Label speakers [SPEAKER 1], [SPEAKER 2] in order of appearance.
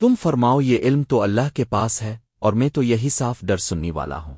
[SPEAKER 1] تم فرماؤ یہ علم تو اللہ کے پاس ہے اور میں تو یہی صاف ڈر سننی والا ہوں۔